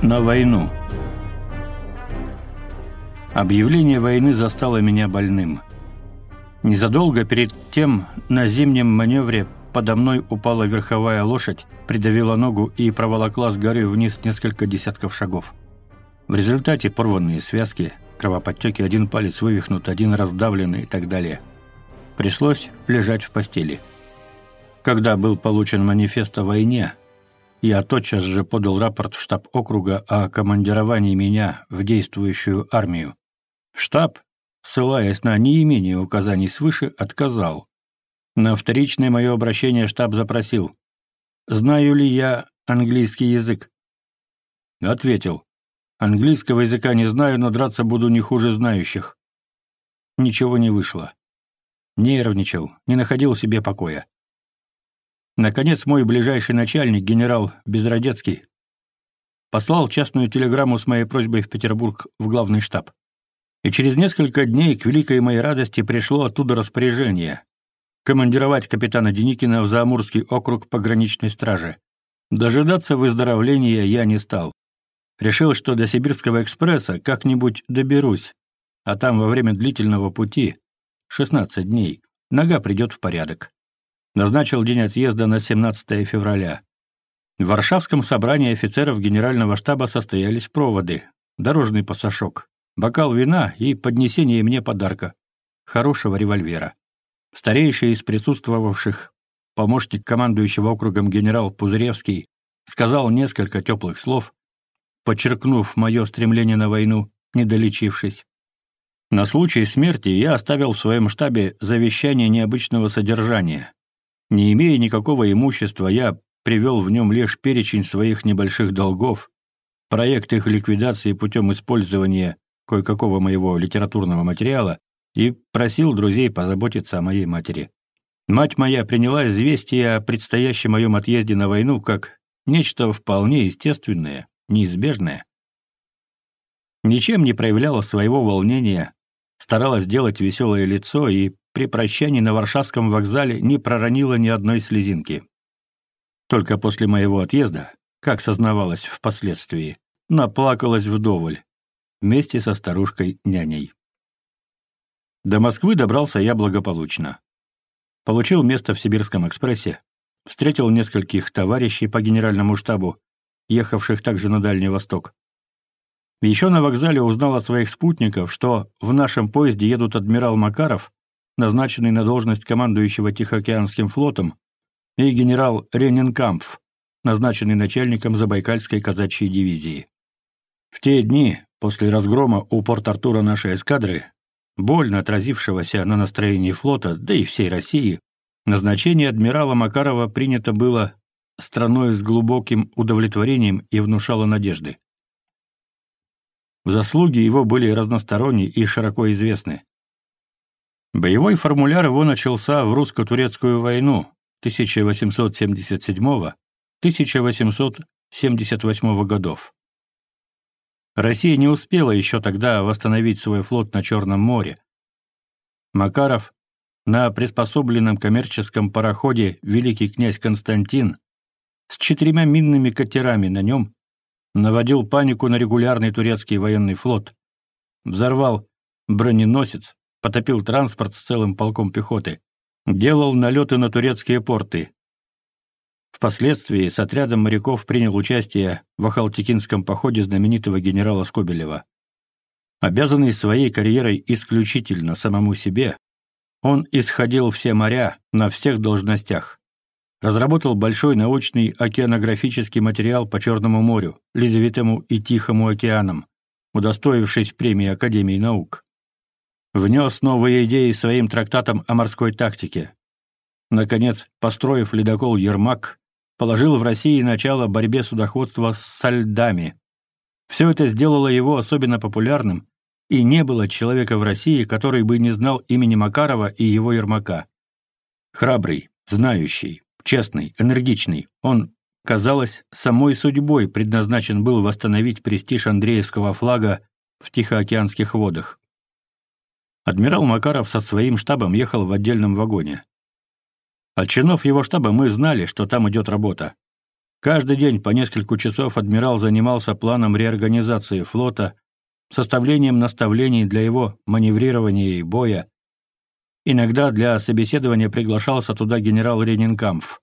На войну. Объявление войны застало меня больным. Незадолго перед тем на зимнем маневре подо мной упала верховая лошадь, придавила ногу и проволокла с горы вниз несколько десятков шагов. В результате порванные связки, кровоподтеки, один палец вывихнут, один раздавленный и так далее. Пришлось лежать в постели. Когда был получен манифест о войне, я тотчас же подал рапорт в штаб округа о командировании меня в действующую армию. Штаб, ссылаясь на неимение указаний свыше, отказал. На вторичное мое обращение штаб запросил. «Знаю ли я английский язык?» Ответил. «Английского языка не знаю, но драться буду не хуже знающих». Ничего не вышло. Нервничал, не находил себе покоя. Наконец, мой ближайший начальник, генерал Безродецкий, послал частную телеграмму с моей просьбой в Петербург в главный штаб. И через несколько дней, к великой моей радости, пришло оттуда распоряжение командировать капитана Деникина в Заамурский округ пограничной стражи. Дожидаться выздоровления я не стал. Решил, что до Сибирского экспресса как-нибудь доберусь, а там во время длительного пути, 16 дней, нога придет в порядок назначил день отъезда на 17 февраля. В Варшавском собрании офицеров Генерального штаба состоялись проводы, дорожный пасашок, бокал вина и поднесение мне подарка — хорошего револьвера. Старейший из присутствовавших, помощник командующего округом генерал Пузыревский, сказал несколько теплых слов, подчеркнув мое стремление на войну, не долечившись. На случай смерти я оставил в своем штабе завещание необычного содержания, не имея никакого имущества, я привел в нем лишь перечень своих небольших долгов, проект их ликвидации путем использования кое-какого моего литературного материала и просил друзей позаботиться о моей матери. Мать моя приняла известие о предстоящем моем отъезде на войну как нечто вполне естественное, неизбежное. Ничем не проявляла своего волнения, старалась делать веселое лицо и при прощании на Варшавском вокзале не проронила ни одной слезинки. Только после моего отъезда, как сознавалось впоследствии, наплакалась вдоволь, вместе со старушкой-няней. До Москвы добрался я благополучно. Получил место в Сибирском экспрессе, встретил нескольких товарищей по генеральному штабу, ехавших также на Дальний Восток. Еще на вокзале узнал от своих спутников, что в нашем поезде едут адмирал Макаров назначенный на должность командующего Тихоокеанским флотом, и генерал Ренинкампф, назначенный начальником Забайкальской казачьей дивизии. В те дни, после разгрома у Порт-Артура нашей эскадры, больно отразившегося на настроении флота, да и всей России, назначение адмирала Макарова принято было страной с глубоким удовлетворением и внушало надежды. Заслуги его были разносторонние и широко известны. Боевой формуляр его начался в русско-турецкую войну 1877-1878 годов. Россия не успела еще тогда восстановить свой флот на Черном море. Макаров на приспособленном коммерческом пароходе «Великий князь Константин» с четырьмя минными катерами на нем наводил панику на регулярный турецкий военный флот, взорвал броненосец, потопил транспорт с целым полком пехоты, делал налеты на турецкие порты. Впоследствии с отрядом моряков принял участие в Ахалтекинском походе знаменитого генерала Скобелева. Обязанный своей карьерой исключительно самому себе, он исходил все моря на всех должностях. Разработал большой научный океанографический материал по Черному морю, Ледовитому и Тихому океанам, удостоившись премии Академии наук внес новые идеи своим трактатом о морской тактике. Наконец, построив ледокол «Ермак», положил в России начало борьбе судоходства с льдами. Все это сделало его особенно популярным, и не было человека в России, который бы не знал имени Макарова и его Ермака. Храбрый, знающий, честный, энергичный, он, казалось, самой судьбой предназначен был восстановить престиж Андреевского флага в Тихоокеанских водах. Адмирал Макаров со своим штабом ехал в отдельном вагоне. От чинов его штаба мы знали, что там идет работа. Каждый день по несколько часов адмирал занимался планом реорганизации флота, составлением наставлений для его маневрирования и боя. Иногда для собеседования приглашался туда генерал Ренинкамф.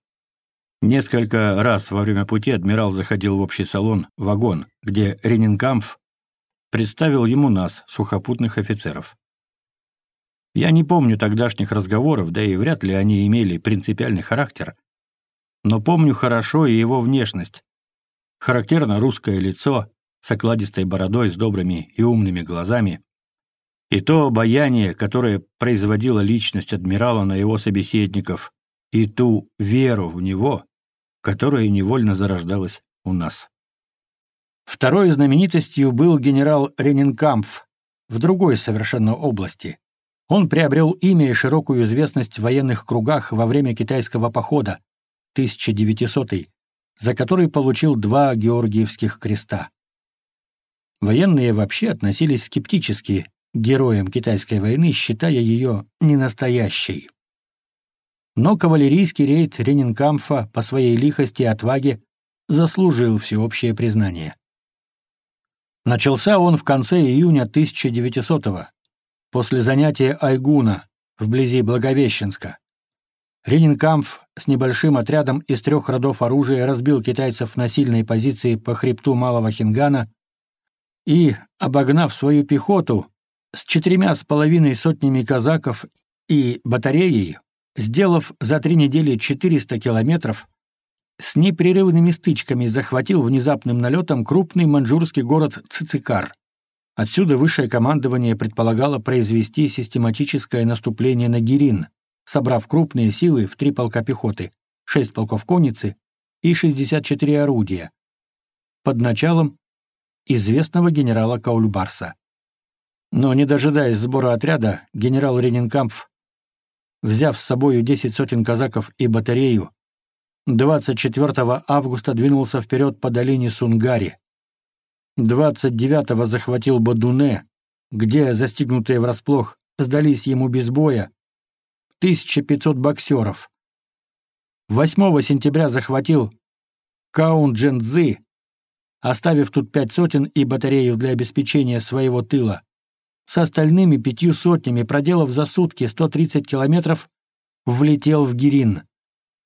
Несколько раз во время пути адмирал заходил в общий салон «Вагон», где Ренинкамф представил ему нас, сухопутных офицеров. Я не помню тогдашних разговоров, да и вряд ли они имели принципиальный характер, но помню хорошо и его внешность. Характерно русское лицо, с окладистой бородой, с добрыми и умными глазами. И то обаяние, которое производила личность адмирала на его собеседников, и ту веру в него, которая невольно зарождалась у нас. Второй знаменитостью был генерал Ренинкампф в другой совершенно области. Он приобрел имя и широкую известность в военных кругах во время китайского похода 1900 за который получил два Георгиевских креста. Военные вообще относились скептически к героям Китайской войны, считая ее ненастоящей. Но кавалерийский рейд Ренинкамфа по своей лихости и отваге заслужил всеобщее признание. Начался он в конце июня 1900-го, после занятия Айгуна вблизи Благовещенска. Ренинкамф с небольшим отрядом из трех родов оружия разбил китайцев на сильной позиции по хребту Малого Хингана и, обогнав свою пехоту, с четырьмя с половиной сотнями казаков и батареей, сделав за три недели 400 километров, с непрерывными стычками захватил внезапным налетом крупный маньчжурский город Цицикар. Отсюда высшее командование предполагало произвести систематическое наступление на Гирин, собрав крупные силы в три полка пехоты, шесть полков конницы и 64 орудия под началом известного генерала Каульбарса. Но, не дожидаясь сбора отряда, генерал Ренинкампф, взяв с собою 10 сотен казаков и батарею, 24 августа двинулся вперед по долине Сунгари, 29-го захватил Бадуне, где, застигнутые врасплох, сдались ему без боя 1500 боксеров. 8 сентября захватил Каун-Дженцзы, оставив тут пять сотен и батарею для обеспечения своего тыла. С остальными пятью сотнями, проделав за сутки 130 километров, влетел в Гирин.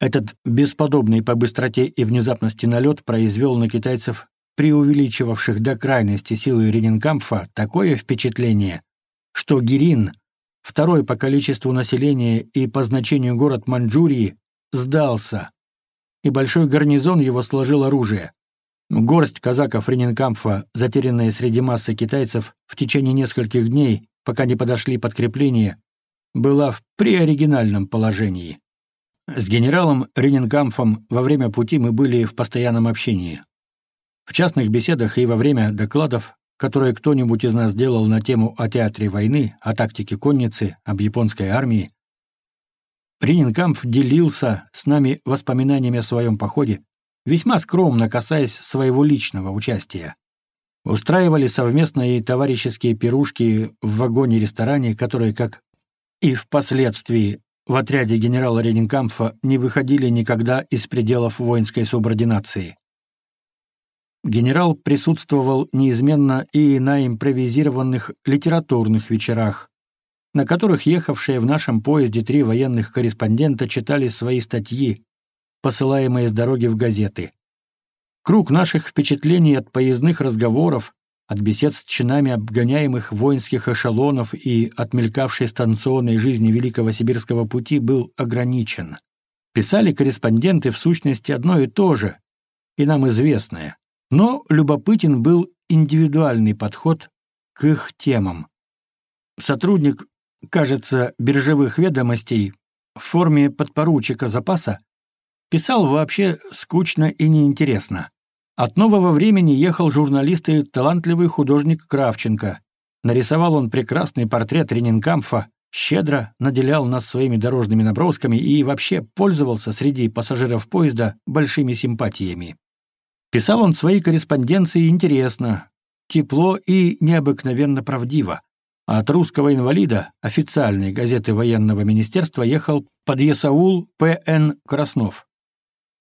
Этот бесподобный по быстроте и внезапности налет произвел на китайцев, преувеличивавших до крайности силы Ренинкампфа, такое впечатление, что Гирин, второй по количеству населения и по значению город Маньчжурии, сдался, и большой гарнизон его сложил оружие. Горсть казаков Ренинкампфа, затерянные среди массы китайцев, в течение нескольких дней, пока не подошли подкрепления, была в преоригинальном положении. С генералом Ренинкамфом во время пути мы были в постоянном общении. В частных беседах и во время докладов, которые кто-нибудь из нас делал на тему о театре войны, о тактике конницы, об японской армии, Риненкамп делился с нами воспоминаниями о своем походе, весьма скромно касаясь своего личного участия. Устраивали совместные товарищеские пирушки в вагоне-ресторане, которые, как и впоследствии в отряде генерала Ренинкамфа, не выходили никогда из пределов воинской субординации генерал присутствовал неизменно и на импровизированных литературных вечерах, на которых ехавшие в нашем поезде три военных корреспондента читали свои статьи, посылаемые с дороги в газеты. Круг наших впечатлений от поездных разговоров, от бесед с чинами обгоняемых воинских эшелонов и от мелькавшей станционной жизни Великого Сибирского пути был ограничен. Писали корреспонденты в сущности одно и то же, и нам известное. Но любопытен был индивидуальный подход к их темам. Сотрудник, кажется, биржевых ведомостей в форме подпоручика запаса писал вообще скучно и неинтересно. От нового времени ехал журналист и талантливый художник Кравченко. Нарисовал он прекрасный портрет Ренинкамфа, щедро наделял нас своими дорожными набросками и вообще пользовался среди пассажиров поезда большими симпатиями. Писал он свои корреспонденции интересно, тепло и необыкновенно правдиво. А от русского инвалида официальной газеты военного министерства ехал под подъясаул П.Н. Краснов.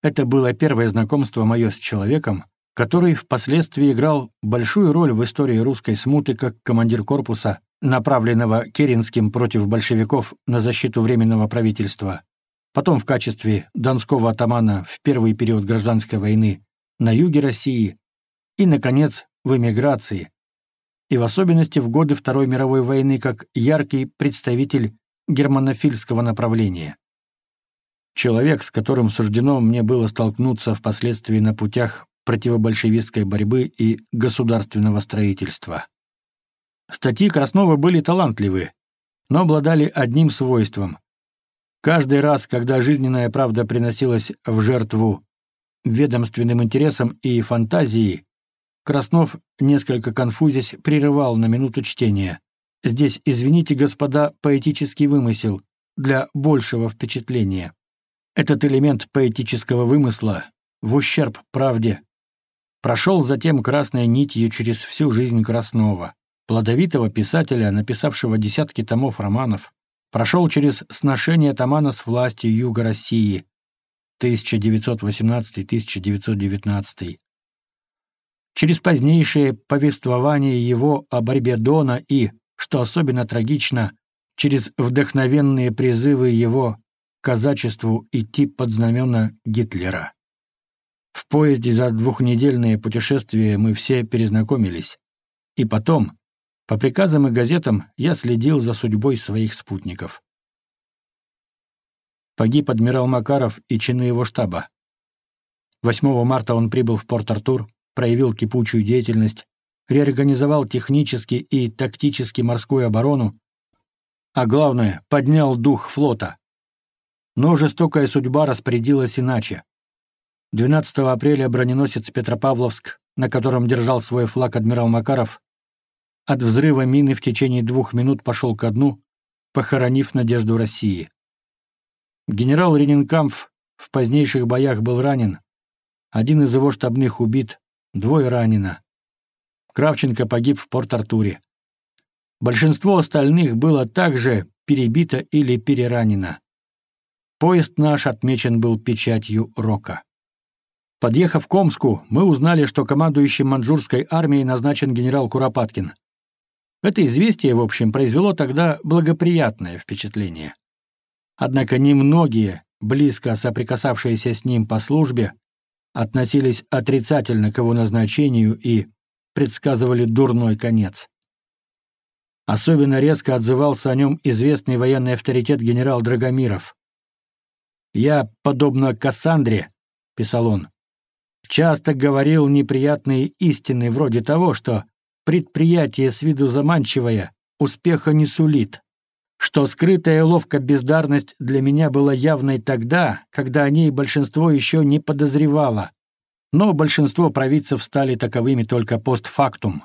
Это было первое знакомство мое с человеком, который впоследствии играл большую роль в истории русской смуты как командир корпуса, направленного Керенским против большевиков на защиту Временного правительства, потом в качестве донского атамана в первый период гражданской войны на юге России и, наконец, в эмиграции, и в особенности в годы Второй мировой войны как яркий представитель германофильского направления. Человек, с которым суждено мне было столкнуться впоследствии на путях противобольшевистской борьбы и государственного строительства. Статьи Краснова были талантливы, но обладали одним свойством. Каждый раз, когда жизненная правда приносилась в жертву ведомственным интересам и фантазии, Краснов, несколько конфузясь, прерывал на минуту чтения. Здесь, извините, господа, поэтический вымысел для большего впечатления. Этот элемент поэтического вымысла в ущерб правде прошел затем красной нитью через всю жизнь Краснова, плодовитого писателя, написавшего десятки томов романов, прошел через сношение Тамана с властью Юга России, 1918-1919. Через позднейшее повествование его о борьбе Дона и, что особенно трагично, через вдохновенные призывы его к казачеству идти под знамена Гитлера. В поезде за двухнедельное путешествие мы все перезнакомились. И потом, по приказам и газетам, я следил за судьбой своих спутников погиб адмирал Макаров и чины его штаба. 8 марта он прибыл в Порт-Артур, проявил кипучую деятельность, реорганизовал технически и тактически морскую оборону, а главное, поднял дух флота. Но жестокая судьба распорядилась иначе. 12 апреля броненосец Петропавловск, на котором держал свой флаг адмирал Макаров, от взрыва мины в течение двух минут пошел ко дну, похоронив надежду России. Генерал Ренинкамф в позднейших боях был ранен. Один из его штабных убит, двое ранено. Кравченко погиб в Порт-Артуре. Большинство остальных было также перебито или переранено. Поезд наш отмечен был печатью Рока. Подъехав к Омску, мы узнали, что командующим Манжурской армией назначен генерал Куропаткин. Это известие, в общем, произвело тогда благоприятное впечатление. Однако немногие, близко соприкасавшиеся с ним по службе, относились отрицательно к его назначению и предсказывали дурной конец. Особенно резко отзывался о нем известный военный авторитет генерал Драгомиров. «Я, подобно Кассандре», — писал он, часто говорил неприятные истины вроде того, что предприятие с виду заманчивое успеха не сулит, что скрытая ловко бездарность для меня была явной тогда, когда о ней большинство еще не подозревало. Но большинство провидцев стали таковыми только постфактум.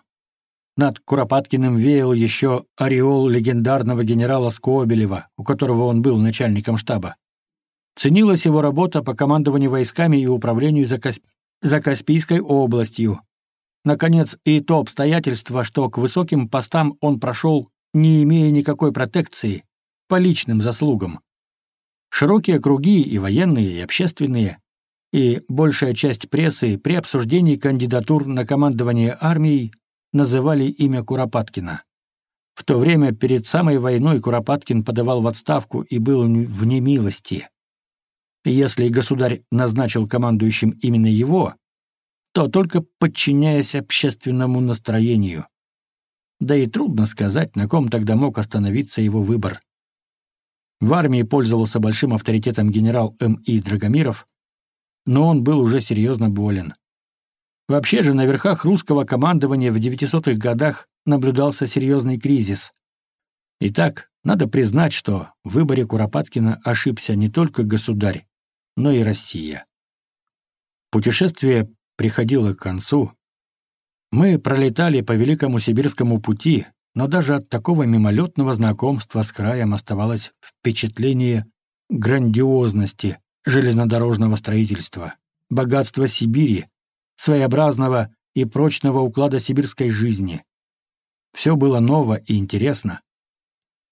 Над Куропаткиным веял еще ореол легендарного генерала Скобелева, у которого он был начальником штаба. Ценилась его работа по командованию войсками и управлению за за Каспийской областью. Наконец, и то обстоятельство, что к высоким постам он прошел, не имея никакой протекции, по личным заслугам. Широкие круги и военные, и общественные, и большая часть прессы при обсуждении кандидатур на командование армией называли имя Куропаткина. В то время перед самой войной Куропаткин подавал в отставку и был в немилости. Если государь назначил командующим именно его, то только подчиняясь общественному настроению да и трудно сказать, на ком тогда мог остановиться его выбор. В армии пользовался большим авторитетом генерал М.И. Драгомиров, но он был уже серьезно болен. Вообще же на верхах русского командования в 900-х годах наблюдался серьезный кризис. Итак, надо признать, что в выборе Куропаткина ошибся не только государь, но и Россия. Путешествие приходило к концу, мы пролетали по великому сибирскому пути, но даже от такого мимолетного знакомства с краем оставалось впечатление грандиозности железнодорожного строительства, богатства Сибири, своеобразного и прочного уклада сибирской жизни. Все было ново и интересно.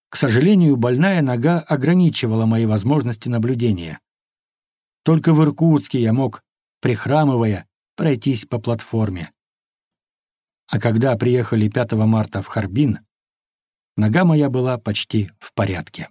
К сожалению, больная нога ограничивала мои возможности наблюдения. Только в Иркутске я мог, прихрамывая, пройтись по платформе. А когда приехали 5 марта в Харбин, нога моя была почти в порядке.